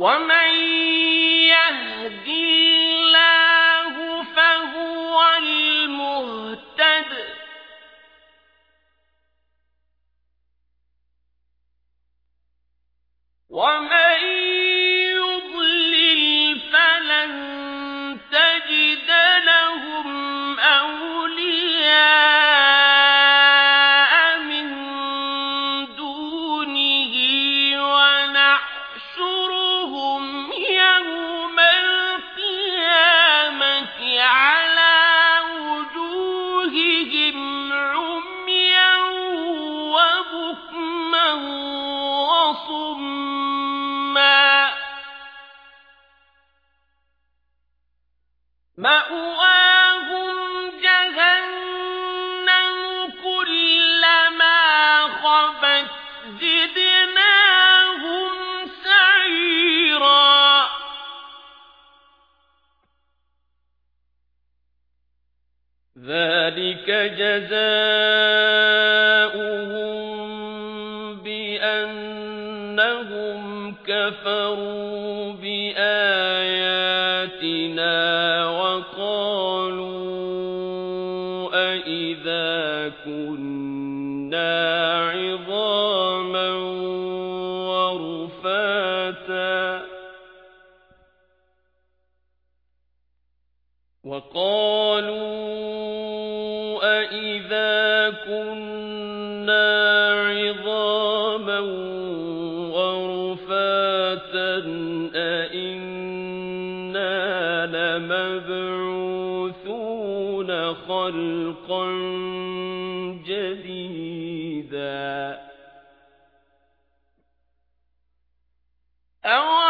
ومن يهد الله فهو المهتد ومن ذلك جزاؤهم بأنهم كفروا بآياتنا أَإِذَا كُنَّا عِظَامًا وَرُفَاتًا وَقَالُوا كُنَّا عِظَامًا وَرُفَاتًا أَإِنَّا لَمَبْعُوثُونَ خَلْقًا جديدا أولم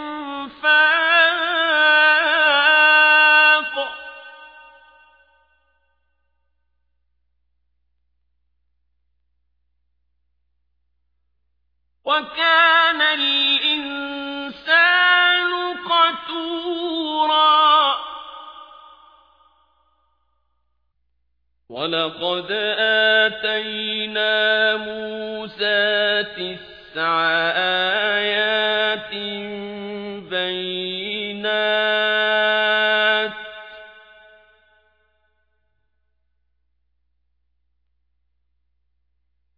وكان الإنسان قتورا. ولقد آتينا موسى تسع آيات بينات.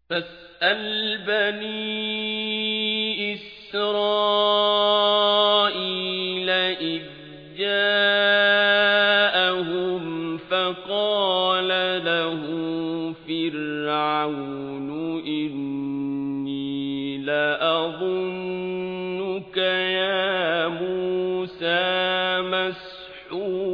فاسأل بني إسرائيل إذ جاءهم فقال له فرعون لأظنك يا موسى مسحورا.